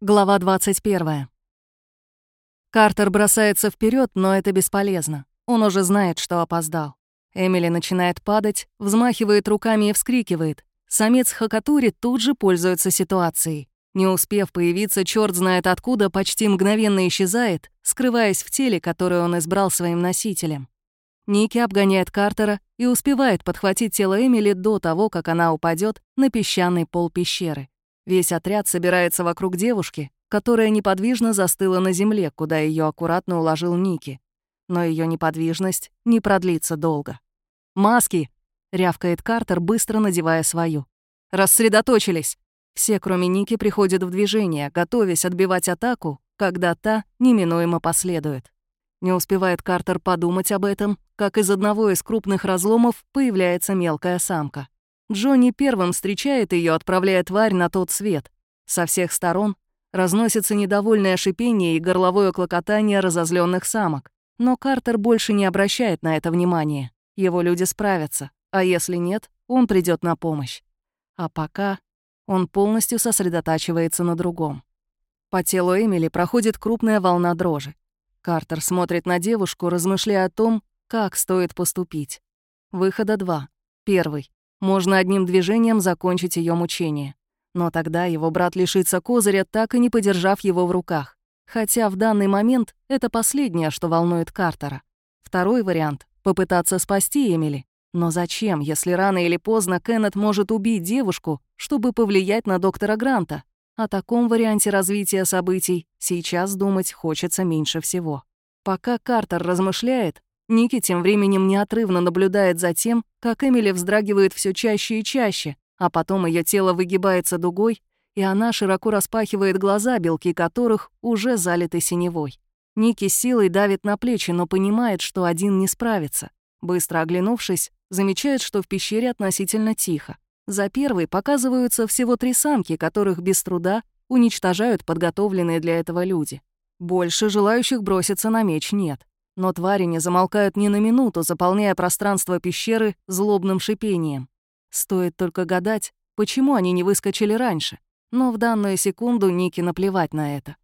Глава 21. Картер бросается вперед, но это бесполезно. Он уже знает, что опоздал. Эмили начинает падать, взмахивает руками и вскрикивает. Самец Хакатури тут же пользуется ситуацией. Не успев появиться, черт знает откуда, почти мгновенно исчезает, скрываясь в теле, которое он избрал своим носителем. Ники обгоняет Картера и успевает подхватить тело Эмили до того, как она упадет на песчаный пол пещеры. Весь отряд собирается вокруг девушки, которая неподвижно застыла на земле, куда ее аккуратно уложил Ники. Но ее неподвижность не продлится долго. «Маски!» — рявкает Картер, быстро надевая свою. «Рассредоточились!» Все, кроме Ники, приходят в движение, готовясь отбивать атаку, когда та неминуемо последует. Не успевает Картер подумать об этом, как из одного из крупных разломов появляется мелкая самка. Джонни первым встречает ее, отправляя тварь на тот свет. Со всех сторон разносится недовольное шипение и горловое клокотание разозленных самок. Но Картер больше не обращает на это внимания. Его люди справятся, а если нет, он придет на помощь. А пока он полностью сосредотачивается на другом. По телу Эмили проходит крупная волна дрожи. Картер смотрит на девушку, размышляя о том, как стоит поступить. Выхода два. Первый. Можно одним движением закончить ее мучение. Но тогда его брат лишится козыря, так и не подержав его в руках. Хотя в данный момент это последнее, что волнует Картера. Второй вариант — попытаться спасти Эмили. Но зачем, если рано или поздно Кеннет может убить девушку, чтобы повлиять на доктора Гранта? О таком варианте развития событий сейчас думать хочется меньше всего. Пока Картер размышляет, Ники тем временем неотрывно наблюдает за тем, как Эмили вздрагивает все чаще и чаще, а потом ее тело выгибается дугой, и она широко распахивает глаза, белки которых уже залиты синевой. Ники силой давит на плечи, но понимает, что один не справится. Быстро оглянувшись, замечает, что в пещере относительно тихо. За первой показываются всего три самки, которых без труда уничтожают подготовленные для этого люди. Больше желающих броситься на меч нет. Но твари не замолкают ни на минуту, заполняя пространство пещеры злобным шипением. Стоит только гадать, почему они не выскочили раньше. Но в данную секунду Ники наплевать на это.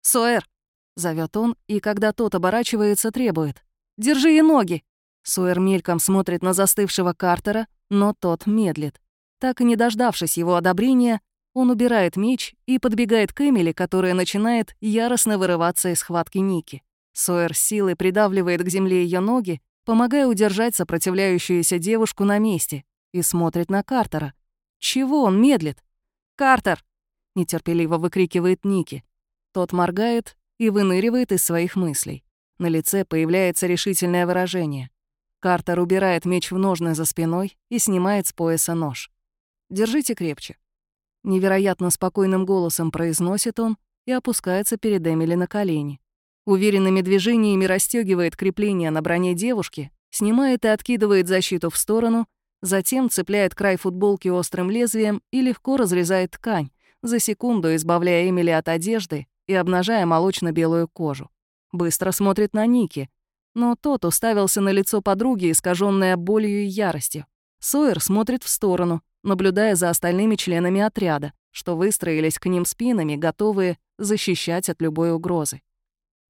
«Суэр!» — зовет он, и когда тот оборачивается, требует. «Держи ей ноги!» Суэр мельком смотрит на застывшего Картера, но тот медлит. Так и не дождавшись его одобрения, он убирает меч и подбегает к Эмили, которая начинает яростно вырываться из схватки Ники. Сойер силой придавливает к земле ее ноги, помогая удержать сопротивляющуюся девушку на месте, и смотрит на Картера. Чего он медлит? «Картер!» — нетерпеливо выкрикивает Ники. Тот моргает и выныривает из своих мыслей. На лице появляется решительное выражение. Картер убирает меч в ножны за спиной и снимает с пояса нож. «Держите крепче». Невероятно спокойным голосом произносит он и опускается перед Эмили на колени. Уверенными движениями расстегивает крепление на броне девушки, снимает и откидывает защиту в сторону, затем цепляет край футболки острым лезвием и легко разрезает ткань, за секунду избавляя Эмили от одежды и обнажая молочно-белую кожу. Быстро смотрит на Ники, но тот уставился на лицо подруги, искаженное болью и яростью. Сойер смотрит в сторону, наблюдая за остальными членами отряда, что выстроились к ним спинами, готовые защищать от любой угрозы.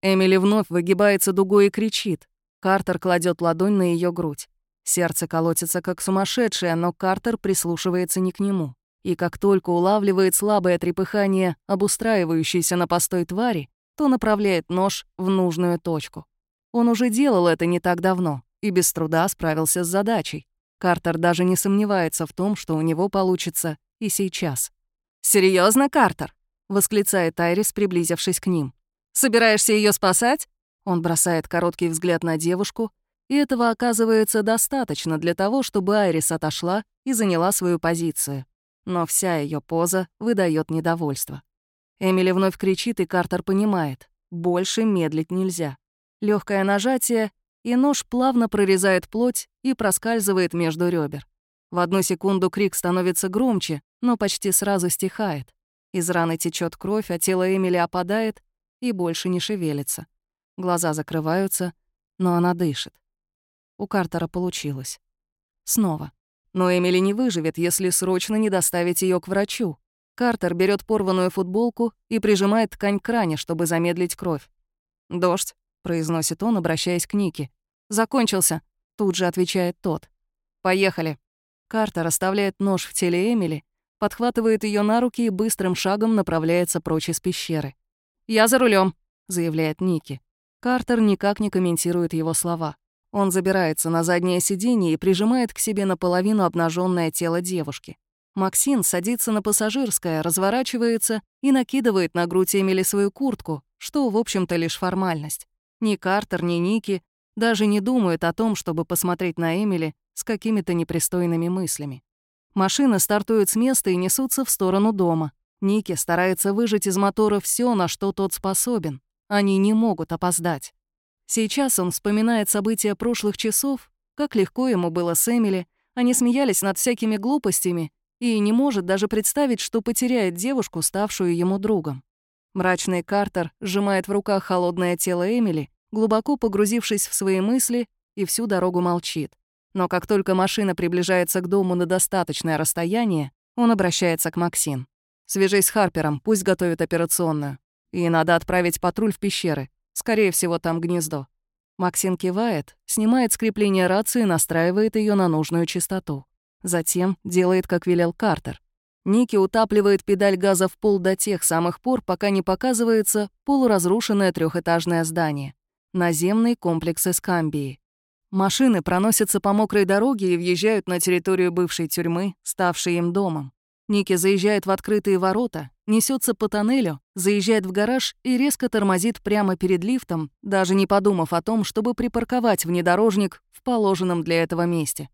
Эмили вновь выгибается дугой и кричит. Картер кладет ладонь на ее грудь. Сердце колотится как сумасшедшее, но Картер прислушивается не к нему. И как только улавливает слабое трепыхание, обустраивающейся на постой твари, то направляет нож в нужную точку. Он уже делал это не так давно и без труда справился с задачей. Картер даже не сомневается в том, что у него получится и сейчас. Серьезно, Картер?» — восклицает Айрис, приблизившись к ним. Собираешься ее спасать?» Он бросает короткий взгляд на девушку, и этого оказывается достаточно для того, чтобы Айрис отошла и заняла свою позицию. Но вся ее поза выдает недовольство. Эмили вновь кричит, и Картер понимает. Больше медлить нельзя. Легкое нажатие, и нож плавно прорезает плоть и проскальзывает между ребер. В одну секунду крик становится громче, но почти сразу стихает. Из раны течет кровь, а тело Эмили опадает, и больше не шевелится. Глаза закрываются, но она дышит. У Картера получилось. Снова. Но Эмили не выживет, если срочно не доставить ее к врачу. Картер берет порванную футболку и прижимает ткань к ране, чтобы замедлить кровь. «Дождь», — произносит он, обращаясь к Нике. «Закончился», — тут же отвечает тот. «Поехали». Картер оставляет нож в теле Эмили, подхватывает ее на руки и быстрым шагом направляется прочь из пещеры. «Я за рулем, заявляет Ники. Картер никак не комментирует его слова. Он забирается на заднее сиденье и прижимает к себе наполовину обнаженное тело девушки. Максин садится на пассажирское, разворачивается и накидывает на грудь Эмили свою куртку, что, в общем-то, лишь формальность. Ни Картер, ни Ники даже не думают о том, чтобы посмотреть на Эмили с какими-то непристойными мыслями. Машины стартуют с места и несутся в сторону дома. Ники старается выжать из мотора все, на что тот способен. Они не могут опоздать. Сейчас он вспоминает события прошлых часов, как легко ему было с Эмили, они смеялись над всякими глупостями, и не может даже представить, что потеряет девушку, ставшую ему другом. Мрачный Картер сжимает в руках холодное тело Эмили, глубоко погрузившись в свои мысли, и всю дорогу молчит. Но как только машина приближается к дому на достаточное расстояние, он обращается к Максин. «Свяжись с Харпером, пусть готовит операционную. И надо отправить патруль в пещеры. Скорее всего, там гнездо». Максин кивает, снимает скрепление рации и настраивает ее на нужную частоту. Затем делает, как велел Картер. Ники утапливает педаль газа в пол до тех самых пор, пока не показывается полуразрушенное трехэтажное здание. Наземный комплекс Эскамбии. Машины проносятся по мокрой дороге и въезжают на территорию бывшей тюрьмы, ставшей им домом. Ники заезжает в открытые ворота, несется по тоннелю, заезжает в гараж и резко тормозит прямо перед лифтом, даже не подумав о том, чтобы припарковать внедорожник в положенном для этого месте.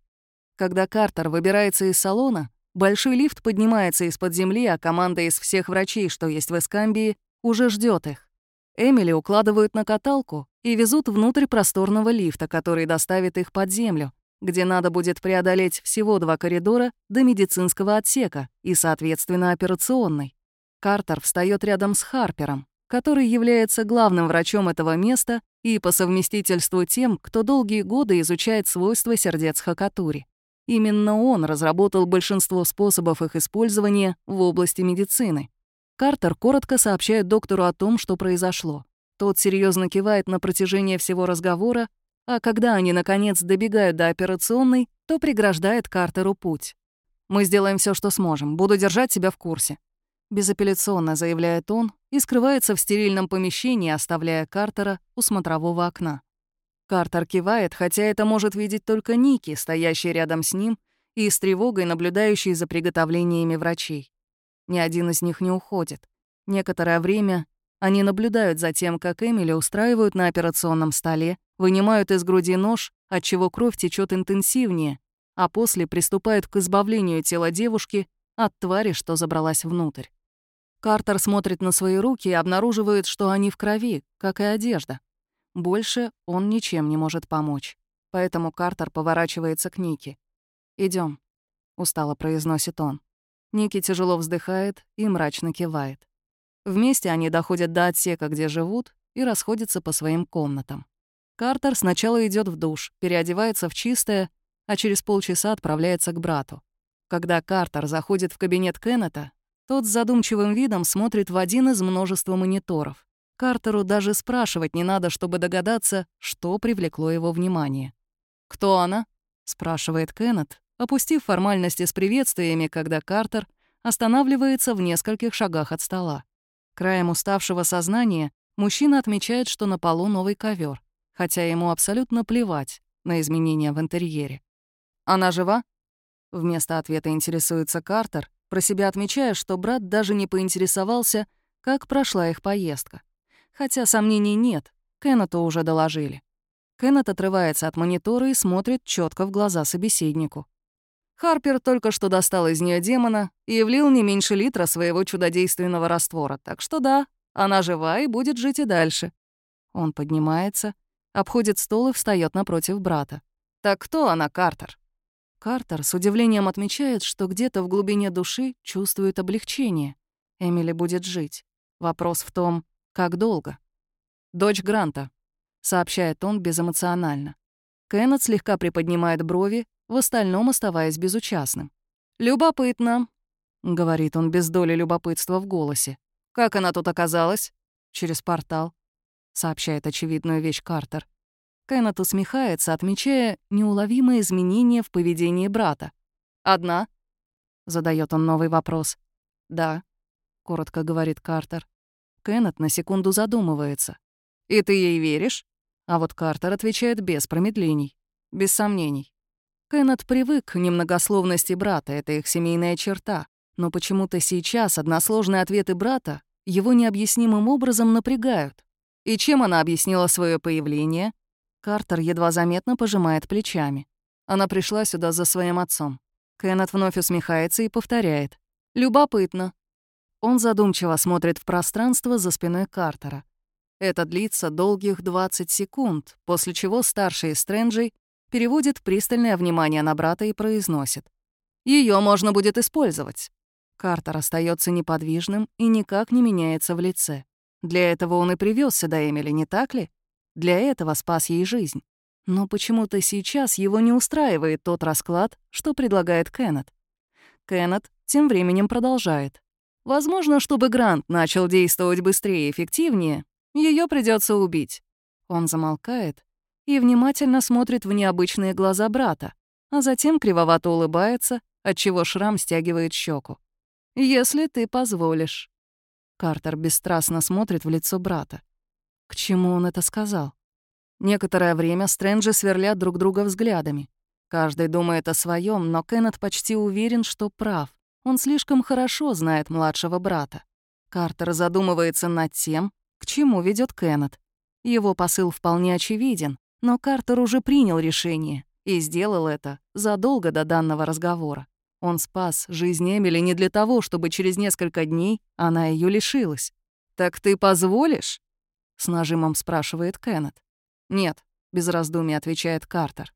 Когда Картер выбирается из салона, большой лифт поднимается из-под земли, а команда из всех врачей, что есть в Эскамбии, уже ждет их. Эмили укладывают на каталку и везут внутрь просторного лифта, который доставит их под землю, где надо будет преодолеть всего два коридора до медицинского отсека и, соответственно, операционной. Картер встает рядом с Харпером, который является главным врачом этого места и по совместительству тем, кто долгие годы изучает свойства сердец Хакатури. Именно он разработал большинство способов их использования в области медицины. Картер коротко сообщает доктору о том, что произошло. Тот серьезно кивает на протяжении всего разговора, а когда они, наконец, добегают до операционной, то преграждает Картеру путь. «Мы сделаем все, что сможем. Буду держать тебя в курсе», — безапелляционно заявляет он и скрывается в стерильном помещении, оставляя Картера у смотрового окна. Картер кивает, хотя это может видеть только Ники, стоящий рядом с ним и с тревогой наблюдающий за приготовлениями врачей. Ни один из них не уходит. Некоторое время они наблюдают за тем, как Эмили устраивают на операционном столе, вынимают из груди нож, отчего кровь течет интенсивнее, а после приступают к избавлению тела девушки от твари, что забралась внутрь. Картер смотрит на свои руки и обнаруживает, что они в крови, как и одежда. Больше он ничем не может помочь. Поэтому Картер поворачивается к Нике. Идем, устало произносит он. Ники тяжело вздыхает и мрачно кивает. Вместе они доходят до отсека, где живут, и расходятся по своим комнатам. Картер сначала идет в душ, переодевается в чистое, а через полчаса отправляется к брату. Когда Картер заходит в кабинет Кеннета, тот с задумчивым видом смотрит в один из множества мониторов. Картеру даже спрашивать не надо, чтобы догадаться, что привлекло его внимание. «Кто она?» — спрашивает Кеннет, опустив формальности с приветствиями, когда Картер останавливается в нескольких шагах от стола. Краем уставшего сознания мужчина отмечает, что на полу новый ковер, хотя ему абсолютно плевать на изменения в интерьере. «Она жива?» Вместо ответа интересуется Картер, про себя отмечая, что брат даже не поинтересовался, как прошла их поездка. Хотя сомнений нет, Кеннету уже доложили. Кеннет отрывается от монитора и смотрит четко в глаза собеседнику. Харпер только что достал из нее демона и влил не меньше литра своего чудодейственного раствора, так что да, она жива и будет жить и дальше. Он поднимается, обходит стол и встает напротив брата. «Так кто она, Картер?» Картер с удивлением отмечает, что где-то в глубине души чувствует облегчение. Эмили будет жить. Вопрос в том, как долго. «Дочь Гранта», — сообщает он безэмоционально. Кеннет слегка приподнимает брови, в остальном оставаясь безучастным. «Любопытно», — говорит он без доли любопытства в голосе. «Как она тут оказалась?» «Через портал», — сообщает очевидную вещь Картер. Кеннет усмехается, отмечая неуловимые изменения в поведении брата. «Одна?» — задает он новый вопрос. «Да», — коротко говорит Картер. Кеннет на секунду задумывается. «И ты ей веришь?» А вот Картер отвечает без промедлений, без сомнений. Кеннет привык к немногословности брата, это их семейная черта. Но почему-то сейчас односложные ответы брата его необъяснимым образом напрягают. И чем она объяснила свое появление? Картер едва заметно пожимает плечами. Она пришла сюда за своим отцом. Кеннет вновь усмехается и повторяет. «Любопытно». Он задумчиво смотрит в пространство за спиной Картера. Это длится долгих 20 секунд, после чего старший из Стрэнджей переводит пристальное внимание на брата и произносит. Ее можно будет использовать». Картер остается неподвижным и никак не меняется в лице. Для этого он и привез сюда Эмили, не так ли? Для этого спас ей жизнь. Но почему-то сейчас его не устраивает тот расклад, что предлагает Кеннет. Кеннет тем временем продолжает. Возможно, чтобы Грант начал действовать быстрее и эффективнее, ее придется убить. Он замолкает и внимательно смотрит в необычные глаза брата, а затем кривовато улыбается, отчего шрам стягивает щеку. «Если ты позволишь». Картер бесстрастно смотрит в лицо брата. К чему он это сказал? Некоторое время Стрэнджи сверлят друг друга взглядами. Каждый думает о своем, но Кеннет почти уверен, что прав. Он слишком хорошо знает младшего брата. Картер задумывается над тем, к чему ведет Кеннет. Его посыл вполне очевиден, но Картер уже принял решение и сделал это задолго до данного разговора. Он спас жизнь Эмили не для того, чтобы через несколько дней она ее лишилась. «Так ты позволишь?» — с нажимом спрашивает Кеннет. «Нет», — без раздумий отвечает Картер.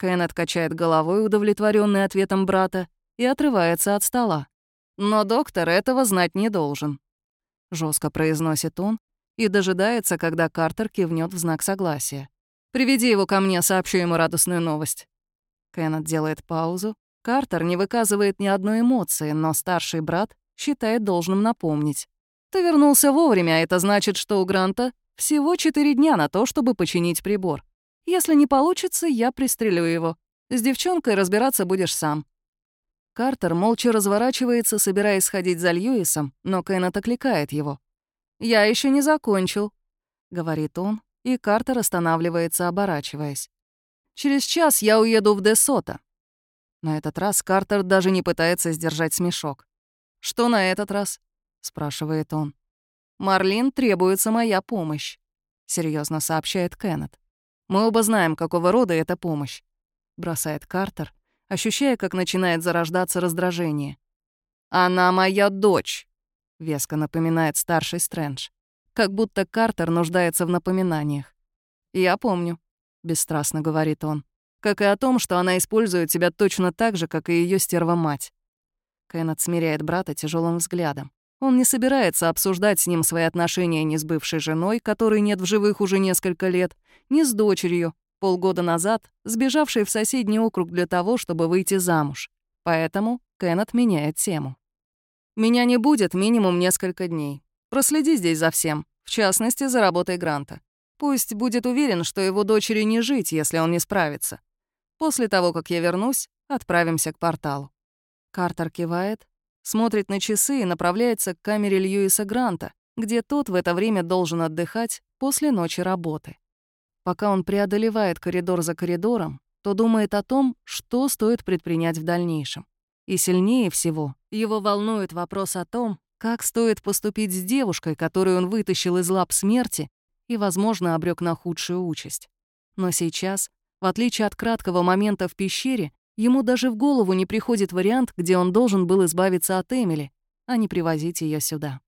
Кеннет качает головой, удовлетворенный ответом брата, и отрывается от стола. «Но доктор этого знать не должен», — жестко произносит он и дожидается, когда Картер кивнет в знак согласия. «Приведи его ко мне, сообщу ему радостную новость». Кеннет делает паузу. Картер не выказывает ни одной эмоции, но старший брат считает должным напомнить. «Ты вернулся вовремя, а это значит, что у Гранта всего четыре дня на то, чтобы починить прибор. Если не получится, я пристрелю его. С девчонкой разбираться будешь сам». Картер молча разворачивается, собираясь сходить за Льюисом, но Кеннет окликает его. «Я еще не закончил», — говорит он, и Картер останавливается, оборачиваясь. «Через час я уеду в Десота». На этот раз Картер даже не пытается сдержать смешок. «Что на этот раз?» — спрашивает он. «Марлин требуется моя помощь», — серьезно сообщает Кеннет. «Мы оба знаем, какого рода эта помощь», — бросает Картер, ощущая, как начинает зарождаться раздражение. «Она моя дочь», — веско напоминает старший Стрэндж. Как будто Картер нуждается в напоминаниях. «Я помню», — бесстрастно говорит он. «Как и о том, что она использует тебя точно так же, как и ее стерва-мать». Кеннет смиряет брата тяжелым взглядом. Он не собирается обсуждать с ним свои отношения ни с бывшей женой, которой нет в живых уже несколько лет, ни с дочерью, полгода назад, сбежавшей в соседний округ для того, чтобы выйти замуж. Поэтому Кеннет меняет тему. Меня не будет минимум несколько дней. Проследи здесь за всем, в частности, за работой Гранта. Пусть будет уверен, что его дочери не жить, если он не справится. После того, как я вернусь, отправимся к порталу». Картер кивает, смотрит на часы и направляется к камере Льюиса Гранта, где тот в это время должен отдыхать после ночи работы. Пока он преодолевает коридор за коридором, то думает о том, что стоит предпринять в дальнейшем. И сильнее всего его волнует вопрос о том, как стоит поступить с девушкой, которую он вытащил из лап смерти и, возможно, обрек на худшую участь. Но сейчас, в отличие от краткого момента в пещере, ему даже в голову не приходит вариант, где он должен был избавиться от Эмили, а не привозить ее сюда.